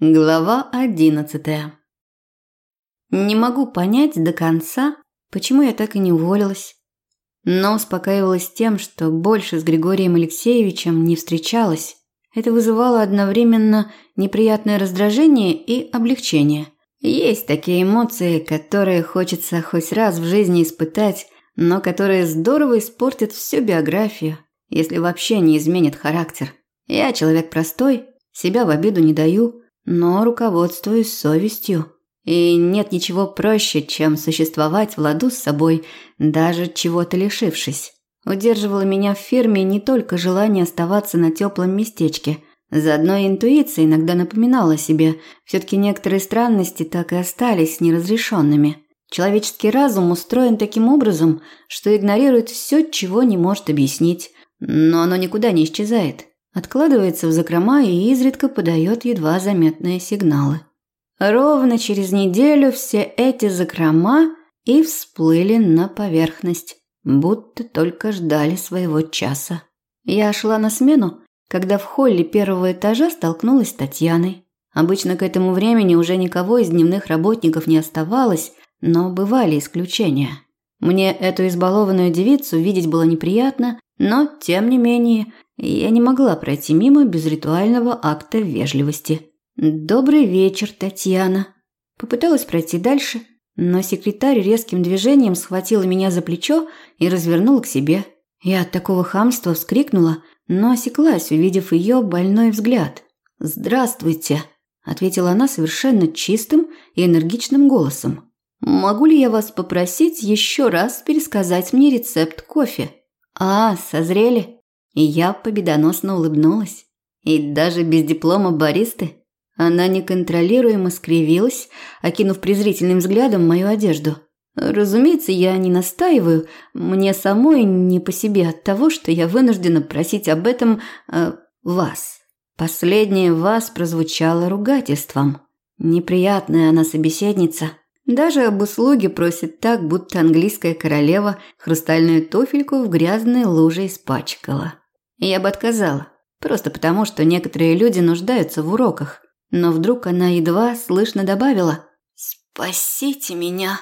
Глава одиннадцатая. Не могу понять до конца, почему я так и не уволилась. Но успокаивалась тем, что больше с Григорием Алексеевичем не встречалась. Это вызывало одновременно неприятное раздражение и облегчение. Есть такие эмоции, которые хочется хоть раз в жизни испытать, но которые здорово испортят всю биографию, если вообще не изменят характер. Я человек простой, себя в обиду не даю – но руководствуюсь совестью. И нет ничего проще, чем существовать в ладу с собой, даже чего-то лишившись. Удерживало меня в фирме не только желание оставаться на теплом местечке. Заодно и интуиция иногда напоминала себе, все-таки некоторые странности так и остались неразрешенными. Человеческий разум устроен таким образом, что игнорирует все, чего не может объяснить, но оно никуда не исчезает откладывается в закрома и изредка подает едва заметные сигналы. Ровно через неделю все эти закрома и всплыли на поверхность, будто только ждали своего часа. Я шла на смену, когда в холле первого этажа столкнулась с Татьяной. Обычно к этому времени уже никого из дневных работников не оставалось, но бывали исключения. Мне эту избалованную девицу видеть было неприятно, но, тем не менее, я не могла пройти мимо без ритуального акта вежливости. «Добрый вечер, Татьяна». Попыталась пройти дальше, но секретарь резким движением схватила меня за плечо и развернула к себе. Я от такого хамства вскрикнула, но осеклась, увидев ее больной взгляд. «Здравствуйте», – ответила она совершенно чистым и энергичным голосом. «Могу ли я вас попросить еще раз пересказать мне рецепт кофе?» «А, созрели?» И я победоносно улыбнулась. И даже без диплома баристы она неконтролируемо скривилась, окинув презрительным взглядом мою одежду. Разумеется, я не настаиваю, мне самой не по себе от того, что я вынуждена просить об этом э, вас. Последнее «вас» прозвучало ругательством. Неприятная она собеседница. Даже об услуге просит так, будто английская королева хрустальную туфельку в грязной луже испачкала. Я бы отказала, просто потому, что некоторые люди нуждаются в уроках. Но вдруг она едва слышно добавила «Спасите меня».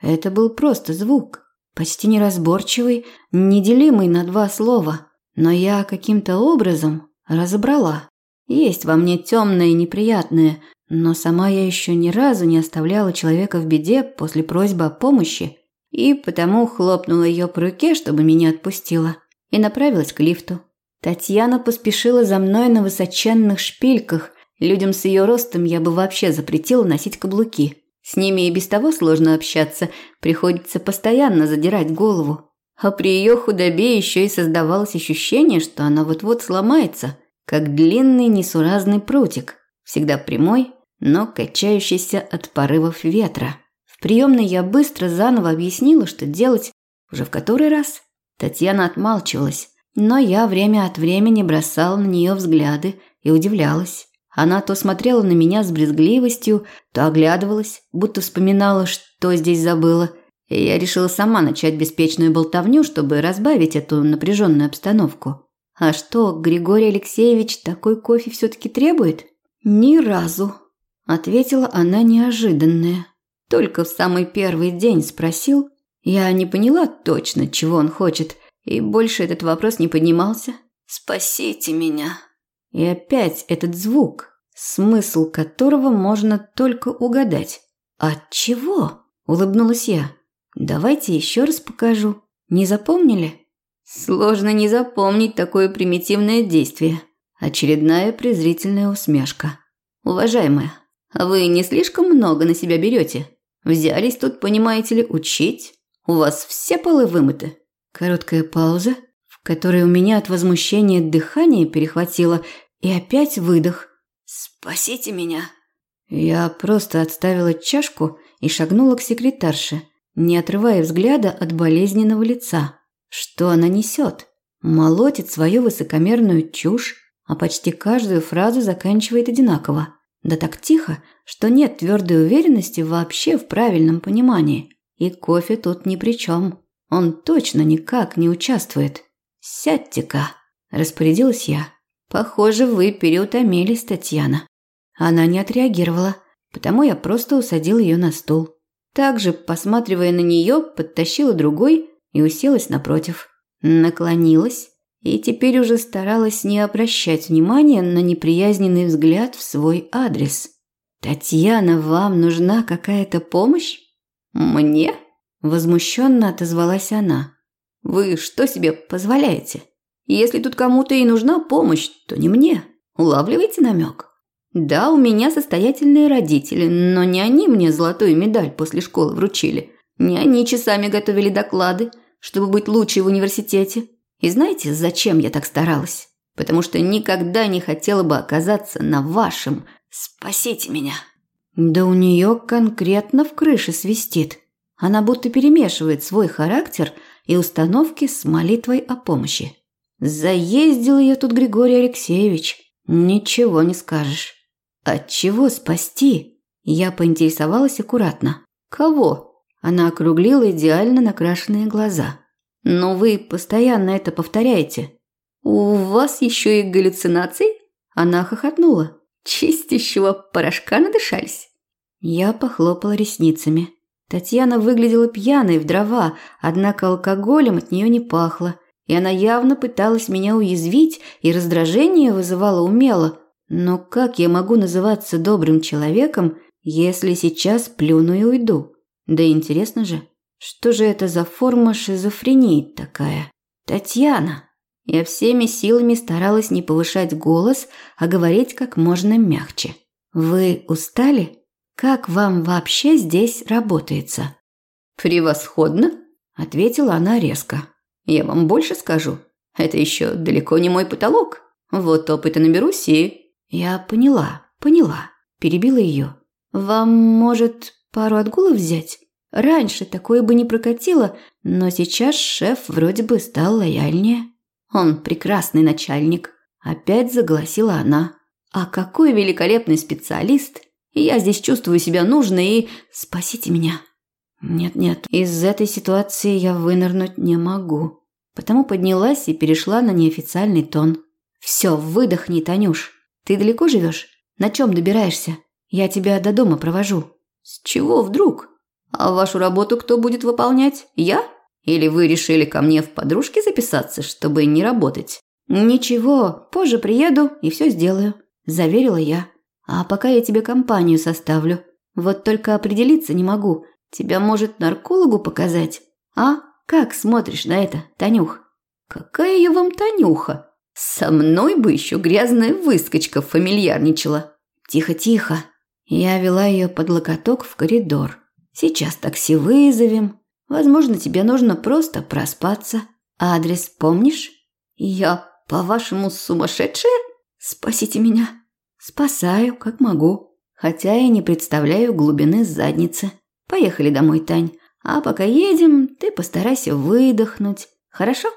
Это был просто звук, почти неразборчивый, неделимый на два слова. Но я каким-то образом разобрала. Есть во мне темное и неприятное, но сама я еще ни разу не оставляла человека в беде после просьбы о помощи, и потому хлопнула ее по руке, чтобы меня отпустила, и направилась к лифту. Татьяна поспешила за мной на высоченных шпильках. Людям с ее ростом я бы вообще запретила носить каблуки. С ними и без того сложно общаться, приходится постоянно задирать голову. А при ее худобе еще и создавалось ощущение, что она вот-вот сломается, как длинный несуразный прутик, всегда прямой, но качающийся от порывов ветра. В приемной я быстро заново объяснила, что делать уже в который раз. Татьяна отмалчивалась, но я время от времени бросала на нее взгляды и удивлялась. Она то смотрела на меня с брезгливостью, то оглядывалась, будто вспоминала, что здесь забыла. И я решила сама начать беспечную болтовню, чтобы разбавить эту напряженную обстановку. А что, Григорий Алексеевич такой кофе все-таки требует? Ни разу, ответила она неожиданная. Только в самый первый день спросил. Я не поняла точно, чего он хочет, и больше этот вопрос не поднимался. «Спасите меня!» И опять этот звук, смысл которого можно только угадать. «От чего?» – улыбнулась я. «Давайте еще раз покажу. Не запомнили?» Сложно не запомнить такое примитивное действие. Очередная презрительная усмешка. «Уважаемая, вы не слишком много на себя берете? Взялись тут, понимаете ли, учить? У вас все полы вымыты?» Короткая пауза, в которой у меня от возмущения дыхание перехватило, и опять выдох. «Спасите меня!» Я просто отставила чашку и шагнула к секретарше, не отрывая взгляда от болезненного лица. Что она несет? Молотит свою высокомерную чушь, а почти каждую фразу заканчивает одинаково. Да так тихо, что нет твердой уверенности вообще в правильном понимании. И кофе тут ни при чем. Он точно никак не участвует. Сядьте-ка, распорядилась я. Похоже, вы переутомились, Татьяна. Она не отреагировала, потому я просто усадил ее на стул. Также, посматривая на нее, подтащила другой и уселась напротив. Наклонилась и теперь уже старалась не обращать внимания на неприязненный взгляд в свой адрес. «Татьяна, вам нужна какая-то помощь?» «Мне?» – возмущенно отозвалась она. «Вы что себе позволяете? Если тут кому-то и нужна помощь, то не мне. Улавливайте намек?» Да, у меня состоятельные родители, но не они мне золотую медаль после школы вручили. Не они часами готовили доклады, чтобы быть лучшей в университете. И знаете, зачем я так старалась? Потому что никогда не хотела бы оказаться на вашем «спасите меня». Да у нее конкретно в крыше свистит. Она будто перемешивает свой характер и установки с молитвой о помощи. Заездил ее тут Григорий Алексеевич. Ничего не скажешь. От чего спасти? Я поинтересовалась аккуратно. Кого? Она округлила идеально накрашенные глаза. Но вы постоянно это повторяете. У вас еще и галлюцинации? Она хохотнула. Чистящего порошка надышались. Я похлопала ресницами. Татьяна выглядела пьяной в дрова, однако алкоголем от нее не пахло, и она явно пыталась меня уязвить, и раздражение вызывала умело, но как я могу называться добрым человеком, если сейчас плюну и уйду? Да интересно же, что же это за форма шизофрении такая? Татьяна. Я всеми силами старалась не повышать голос, а говорить как можно мягче. Вы устали? Как вам вообще здесь работается? Превосходно, ответила она резко. Я вам больше скажу. Это еще далеко не мой потолок. Вот опыта наберусь и я поняла, поняла. Перебила ее. Вам, может, пару отгулов взять? Раньше такое бы не прокатило, но сейчас шеф вроде бы стал лояльнее. Он прекрасный начальник. Опять загласила она. А какой великолепный специалист. Я здесь чувствую себя нужной и... Спасите меня. Нет-нет, из этой ситуации я вынырнуть не могу. Потому поднялась и перешла на неофициальный тон. Все, выдохни, Танюш. Ты далеко живешь? На чем добираешься? Я тебя до дома провожу». «С чего вдруг? А вашу работу кто будет выполнять? Я? Или вы решили ко мне в подружки записаться, чтобы не работать?» «Ничего, позже приеду и все сделаю», – заверила я. «А пока я тебе компанию составлю. Вот только определиться не могу. Тебя, может, наркологу показать? А? Как смотришь на это, Танюх?» «Какая я вам Танюха?» Со мной бы еще грязная выскочка фамильярничала. Тихо-тихо. Я вела ее под локоток в коридор. Сейчас такси вызовем. Возможно, тебе нужно просто проспаться. Адрес помнишь? Я, по-вашему, сумасшедшая? Спасите меня. Спасаю, как могу. Хотя я не представляю глубины задницы. Поехали домой, Тань. А пока едем, ты постарайся выдохнуть. Хорошо?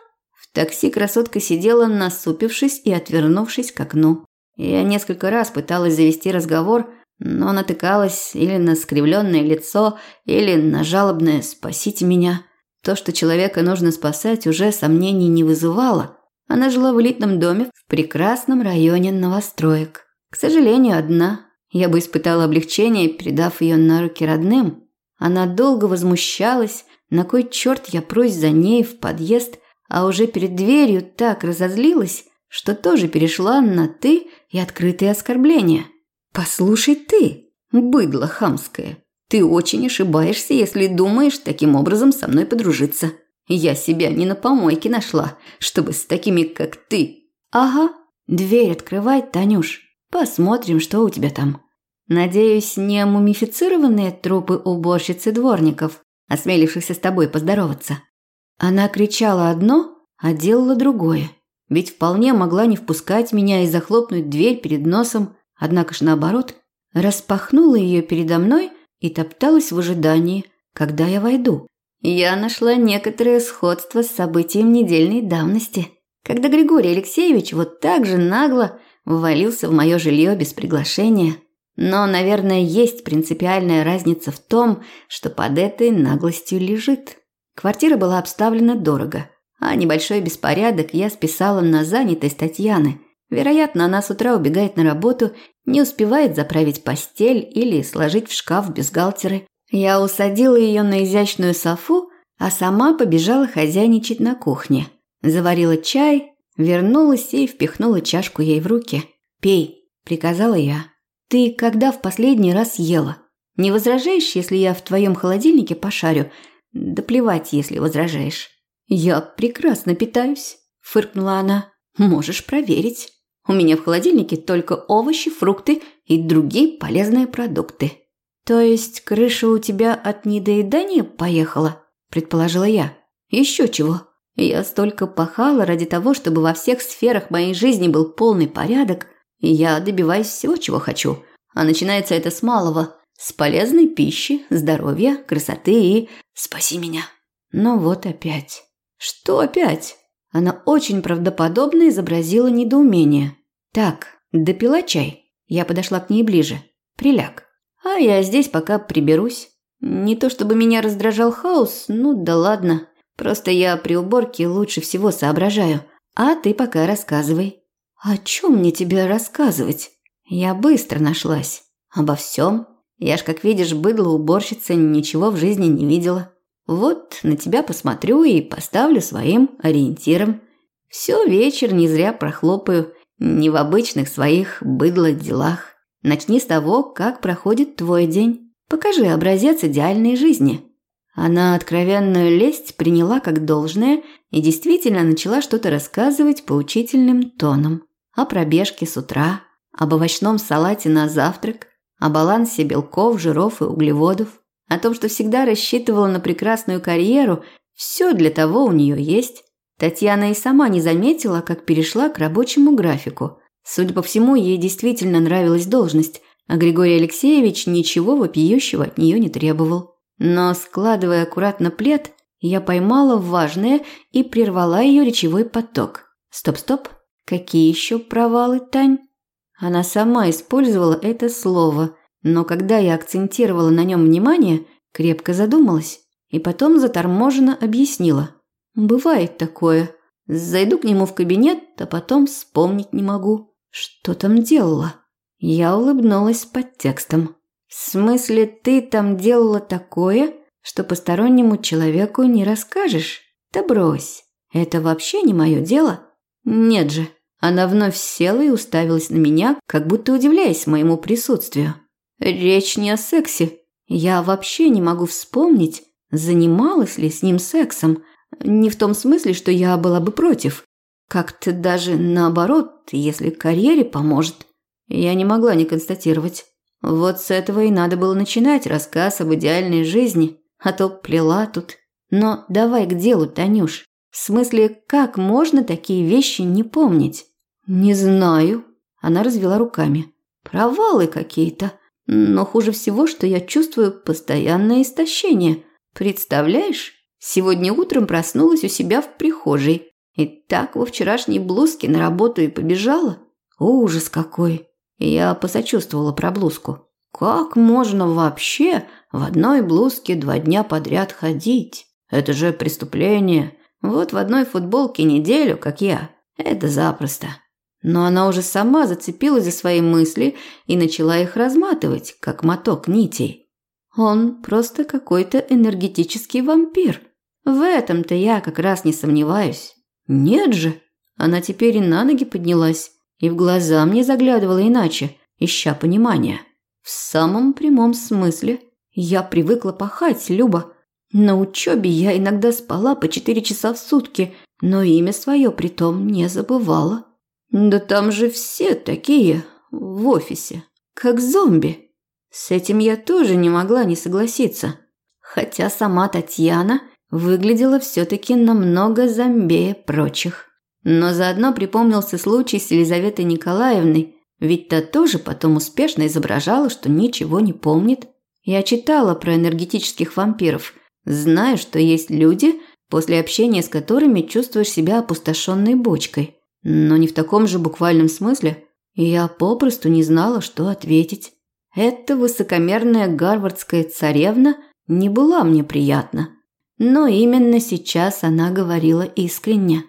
такси красотка сидела, насупившись и отвернувшись к окну. Я несколько раз пыталась завести разговор, но натыкалась или на скривленное лицо, или на жалобное «спасите меня». То, что человека нужно спасать, уже сомнений не вызывало. Она жила в элитном доме в прекрасном районе новостроек. К сожалению, одна. Я бы испытала облегчение, передав ее на руки родным. Она долго возмущалась, на кой черт я прусь за ней в подъезд, а уже перед дверью так разозлилась, что тоже перешла на «ты» и открытые оскорбления. «Послушай ты, быдло хамское, ты очень ошибаешься, если думаешь таким образом со мной подружиться. Я себя не на помойке нашла, чтобы с такими, как ты». «Ага, дверь открывай, Танюш, посмотрим, что у тебя там». Надеюсь, не мумифицированные трупы уборщицы дворников, осмелившихся с тобой поздороваться. Она кричала одно, а делала другое. Ведь вполне могла не впускать меня и захлопнуть дверь перед носом, однако ж наоборот, распахнула ее передо мной и топталась в ожидании, когда я войду. Я нашла некоторое сходство с событием недельной давности, когда Григорий Алексеевич вот так же нагло ввалился в мое жилье без приглашения. Но, наверное, есть принципиальная разница в том, что под этой наглостью лежит. Квартира была обставлена дорого, а небольшой беспорядок я списала на занятость Татьяны. Вероятно, она с утра убегает на работу Не успевает заправить постель или сложить в шкаф бюстгальтеры. Я усадила ее на изящную софу, а сама побежала хозяйничать на кухне. Заварила чай, вернулась и впихнула чашку ей в руки. «Пей», – приказала я. «Ты когда в последний раз ела? Не возражаешь, если я в твоем холодильнике пошарю? Да плевать, если возражаешь». «Я прекрасно питаюсь», – фыркнула она. «Можешь проверить. У меня в холодильнике только овощи, фрукты и другие полезные продукты». «То есть крыша у тебя от недоедания поехала?» – предположила я. «Еще чего. Я столько пахала ради того, чтобы во всех сферах моей жизни был полный порядок, и я добиваюсь всего, чего хочу. А начинается это с малого – с полезной пищи, здоровья, красоты и «спаси меня». Но вот опять. Что опять? Она очень правдоподобно изобразила недоумение. Так, допила чай. Я подошла к ней ближе. Приляг. А я здесь пока приберусь. Не то чтобы меня раздражал хаос, ну да ладно. Просто я при уборке лучше всего соображаю. А ты пока рассказывай. О чем мне тебе рассказывать? Я быстро нашлась. Обо всем. Я ж, как видишь, быдло уборщица, ничего в жизни не видела. Вот на тебя посмотрю и поставлю своим ориентиром. Все вечер не зря прохлопаю, не в обычных своих быдло делах. Начни с того, как проходит твой день. Покажи образец идеальной жизни. Она откровенную лесть приняла как должное и действительно начала что-то рассказывать поучительным тоном. О пробежке с утра, об овощном салате на завтрак, о балансе белков, жиров и углеводов, о том, что всегда рассчитывала на прекрасную карьеру, все для того у нее есть. Татьяна и сама не заметила, как перешла к рабочему графику. Судя по всему, ей действительно нравилась должность, а Григорий Алексеевич ничего вопиющего от нее не требовал. Но, складывая аккуратно плед, я поймала важное и прервала ее речевой поток. Стоп-стоп, какие еще провалы, Тань? Она сама использовала это слово – но когда я акцентировала на нем внимание, крепко задумалась и потом заторможенно объяснила. «Бывает такое. Зайду к нему в кабинет, а потом вспомнить не могу. Что там делала?» Я улыбнулась под текстом. «В смысле, ты там делала такое, что постороннему человеку не расскажешь? Да брось, это вообще не мое дело». «Нет же». Она вновь села и уставилась на меня, как будто удивляясь моему присутствию. Речь не о сексе. Я вообще не могу вспомнить, занималась ли с ним сексом. Не в том смысле, что я была бы против. Как-то даже наоборот, если карьере поможет. Я не могла не констатировать. Вот с этого и надо было начинать рассказ об идеальной жизни, а то плела тут. Но давай к делу, Танюш. В смысле, как можно такие вещи не помнить? Не знаю. Она развела руками. Провалы какие-то. Но хуже всего, что я чувствую постоянное истощение. Представляешь? Сегодня утром проснулась у себя в прихожей. И так во вчерашней блузке на работу и побежала. Ужас какой. Я посочувствовала про блузку. Как можно вообще в одной блузке два дня подряд ходить? Это же преступление. Вот в одной футболке неделю, как я. Это запросто. Но она уже сама зацепилась за свои мысли и начала их разматывать, как моток нитей. Он просто какой-то энергетический вампир. В этом-то я как раз не сомневаюсь. Нет же. Она теперь и на ноги поднялась, и в глаза мне заглядывала иначе, ища понимания. В самом прямом смысле. Я привыкла пахать, Люба. На учебе я иногда спала по четыре часа в сутки, но имя свое притом не забывала. Да там же все такие в офисе, как зомби. С этим я тоже не могла не согласиться. Хотя сама Татьяна выглядела все-таки намного зомбее прочих. Но заодно припомнился случай с Елизаветой Николаевной, ведь та тоже потом успешно изображала, что ничего не помнит. Я читала про энергетических вампиров, знаю, что есть люди, после общения с которыми чувствуешь себя опустошенной бочкой – но не в таком же буквальном смысле. я попросту не знала, что ответить. Эта высокомерная гарвардская царевна не была мне приятна. Но именно сейчас она говорила искренне.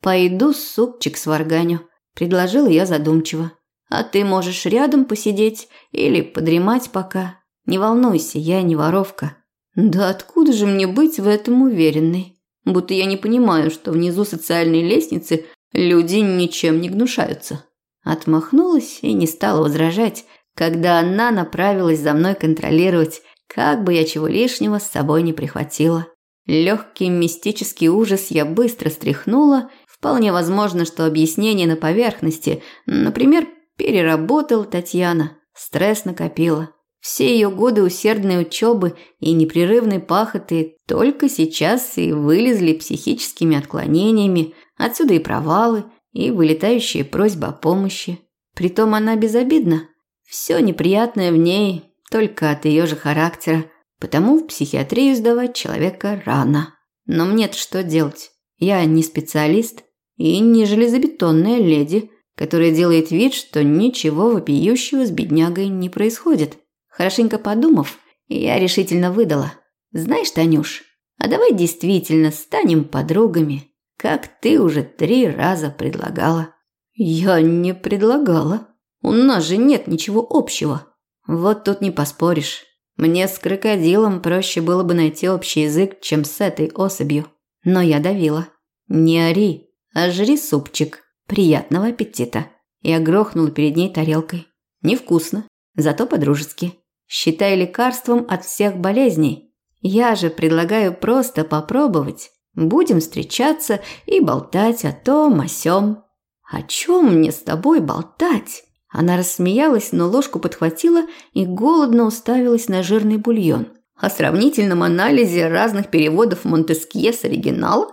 «Пойду супчик сварганю», – предложила я задумчиво. А ты можешь рядом посидеть или подремать пока. Не волнуйся, я не воровка. Да откуда же мне быть в этом уверенной? Будто я не понимаю, что внизу социальной лестницы люди ничем не гнушаются. Отмахнулась и не стала возражать, когда она направилась за мной контролировать, как бы я чего лишнего с собой не прихватила. Легкий мистический ужас я быстро стряхнула. Вполне возможно, что объяснение на поверхности. Например, переработала Татьяна, стресс накопила. Все ее годы усердной учебы и непрерывной пахоты только сейчас и вылезли психическими отклонениями, отсюда и провалы, и вылетающие просьбы о помощи. Притом она безобидна. Все неприятное в ней только от ее же характера, потому в психиатрию сдавать человека рано. Но мне-то что делать? Я не специалист и не железобетонная леди, которая делает вид, что ничего вопиющего с беднягой не происходит. Хорошенько подумав, я решительно выдала. «Знаешь, Танюш, а давай действительно станем подругами, как ты уже три раза предлагала». «Я не предлагала. У нас же нет ничего общего». «Вот тут не поспоришь. Мне с крокодилом проще было бы найти общий язык, чем с этой особью. Но я давила. Не ори, а жри супчик. Приятного аппетита». Я грохнула перед ней тарелкой. Невкусно, зато по-дружески считай лекарством от всех болезней. Я же предлагаю просто попробовать. Будем встречаться и болтать о том, о сём. О чем мне с тобой болтать? Она рассмеялась, но ложку подхватила и голодно уставилась на жирный бульон. О сравнительном анализе разных переводов Монтескье с оригинала?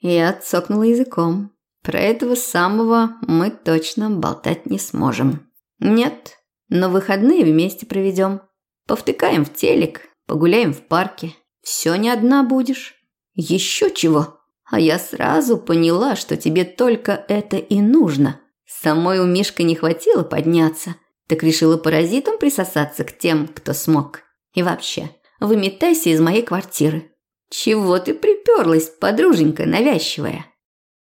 Я цокнула языком. Про этого самого мы точно болтать не сможем. Нет, но выходные вместе проведем. Повтыкаем в телек, погуляем в парке. Все не одна будешь. Еще чего? А я сразу поняла, что тебе только это и нужно. Самой у Мишка не хватило подняться. Так решила паразитом присосаться к тем, кто смог. И вообще, выметайся из моей квартиры. Чего ты приперлась, подруженька навязчивая?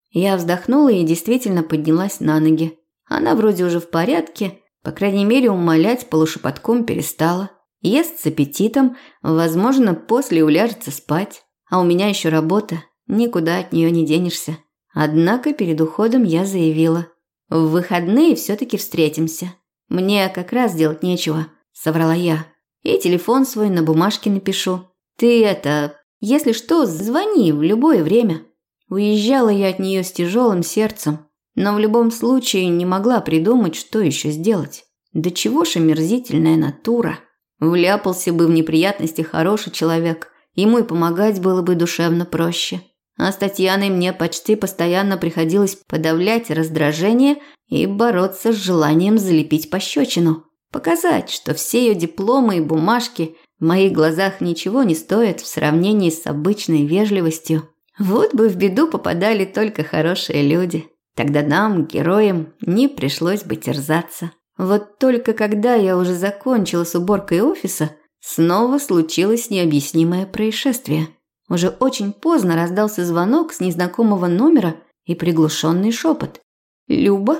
Я вздохнула и действительно поднялась на ноги. Она вроде уже в порядке, по крайней мере, умолять полушепотком перестала. Ест с аппетитом, возможно, после уляжется спать. А у меня еще работа, никуда от нее не денешься. Однако перед уходом я заявила. В выходные все-таки встретимся. Мне как раз делать нечего, соврала я. И телефон свой на бумажке напишу. Ты это, если что, звони в любое время. Уезжала я от нее с тяжелым сердцем, но в любом случае не могла придумать, что еще сделать. Да чего ж омерзительная натура. Вляпался бы в неприятности хороший человек, ему и помогать было бы душевно проще. А с Татьяной мне почти постоянно приходилось подавлять раздражение и бороться с желанием залепить пощечину. Показать, что все ее дипломы и бумажки в моих глазах ничего не стоят в сравнении с обычной вежливостью. Вот бы в беду попадали только хорошие люди. Тогда нам, героям, не пришлось бы терзаться. Вот только когда я уже закончила с уборкой офиса, снова случилось необъяснимое происшествие. Уже очень поздно раздался звонок с незнакомого номера и приглушенный шепот. «Люба,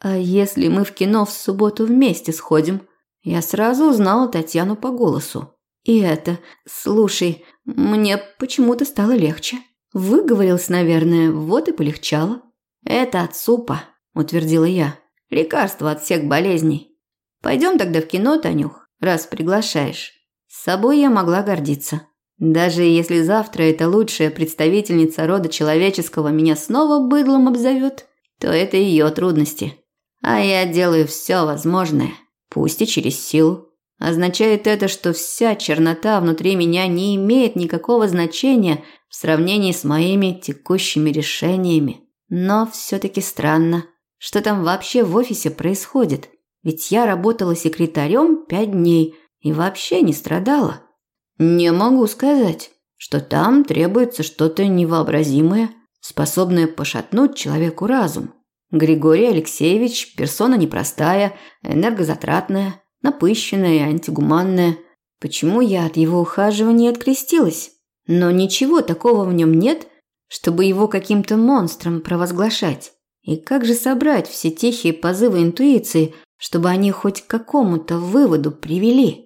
а если мы в кино в субботу вместе сходим?» Я сразу узнала Татьяну по голосу. И это, слушай, мне почему-то стало легче. Выговорилась, наверное, вот и полегчало. Это от супа, утвердила я. Лекарство от всех болезней. Пойдем тогда в кино, Танюх, раз приглашаешь. С собой я могла гордиться. Даже если завтра эта лучшая представительница рода человеческого меня снова быдлом обзовет, то это ее трудности. А я делаю все возможное, пусть и через силу. Означает это, что вся чернота внутри меня не имеет никакого значения в сравнении с моими текущими решениями. Но все-таки странно. Что там вообще в офисе происходит? Ведь я работала секретарем пять дней и вообще не страдала. Не могу сказать, что там требуется что-то невообразимое, способное пошатнуть человеку разум. Григорий Алексеевич – персона непростая, энергозатратная, напыщенная и антигуманная. Почему я от его ухаживания открестилась? Но ничего такого в нем нет, чтобы его каким-то монстром провозглашать. И как же собрать все тихие позывы интуиции, чтобы они хоть к какому-то выводу привели.